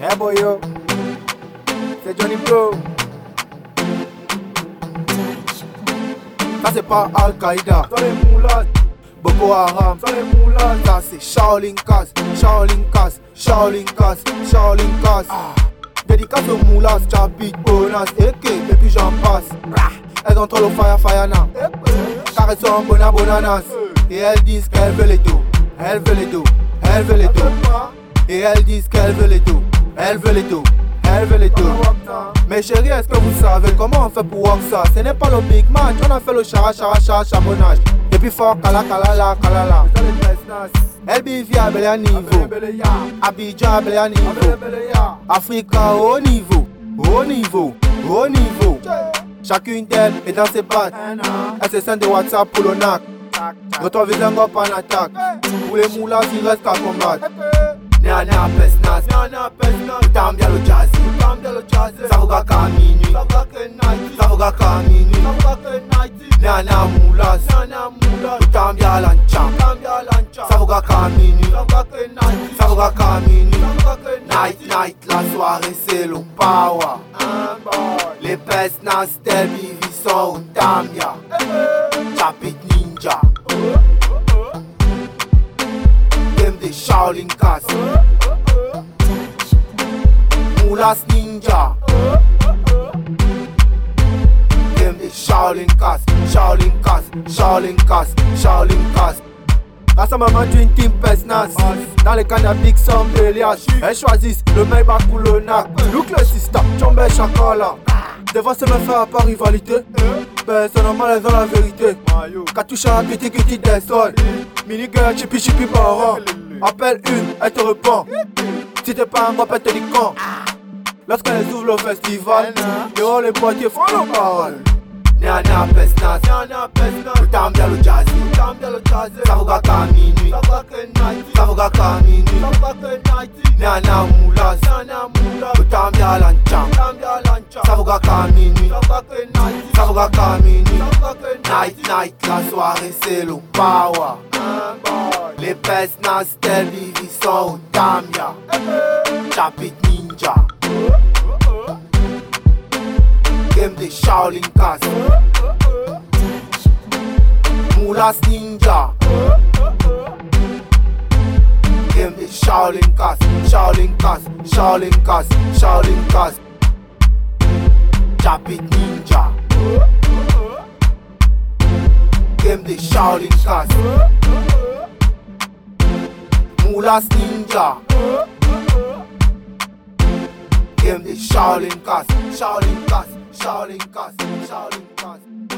Eh boyo, c'est Johnny Bro. Ça c'est pas Al-Qaïda, ça les moulades. Boko Haram, ça les moulades. Ça c'est Shaolin Kass, Shaolin Kass, Shaolin Kass, Shaolin Kass. Ah. Dédicace aux moulas, Chabit, Bonas, Eke, et puis j'en passe. Elles trop le fire, fire now. Car elles sont bonnes bonanas. Et elles disent qu'elles veulent les dos. Elles veulent les dos. Elles veulent les dos. Et elles disent qu'elles veulent les dos. Elles veulent les dos. Elles veulent les dos. Mais chérie, est-ce que vous savez comment on fait pour voir ça? Ce n'est pas le big match, on a fait le chara chara chara chabonnage. Depuis fort, kala kala la kala la. Elle vit à bel niveau. Abidjan à bel niveau. Africa au niveau. Au niveau. Au niveau. Chacune d'elles est dans ses pattes. Elle se sent de WhatsApp pour le NAC. Retrouve un en attaque. Pour les moulas, il reste qu'à combattre. Nana pesnas, nana pesnas, tambia le jazz, tambia le jazz, savuga ka minuit, savuga que night, savuga ka minuit, savuga que night, nana moulas, nana moulas, tambia lancha, tambia lancha, savuga ka minuit, savuga que night, savuga ka minuit, savuga que night, night, la soirée c'est le power, les pesnas tel bivi sont tambia, chapit ninja. Shaolin Kass Mulas Ninja. Shaolin Kass Shaolin Kass Shaolin Kass Shaolin Kass à maman d'une team Pesnas Dans les cannabis sont Bélias Elles choisissent le Maybach ou le NAC. Look le système, Chombe Chakola Devant se me faire par rivalité. Ben c'est normal elles ont la vérité. Katoucha, kitty kitty des sols. Mini girl, chippy chippy baron Appelle une, elle te répond. Si t'es pas un rap, elle te dit quand Lorsqu'elles ouvrent le festival Dehors les boîtiers font nos paroles. Nana pesnas, nana pesnas Utambia le jazz, utambia le jazz. Savuga ka minuit, savuga que night Savuga ka minuit, savuga que night Nana moulas, nana moulas Utambia lancha, utambia lancha. Savuga ka minuit, savuga que night Savuga ka minuit, savuga que night Night, la soirée c'est le power Les pesnas tel vivi sont Utambia Chapit ninja. Game de Shaolin Kass Mulas Ninja. Game de Shaolin Kass Shaolin Kass Shaolin Kass Shaolin Kass Chapit Ninja. Game de Shaolin Kass Mulas Ninja. Game de Shaolin Kass Shaolin Kass Shaolin Kass Shaolin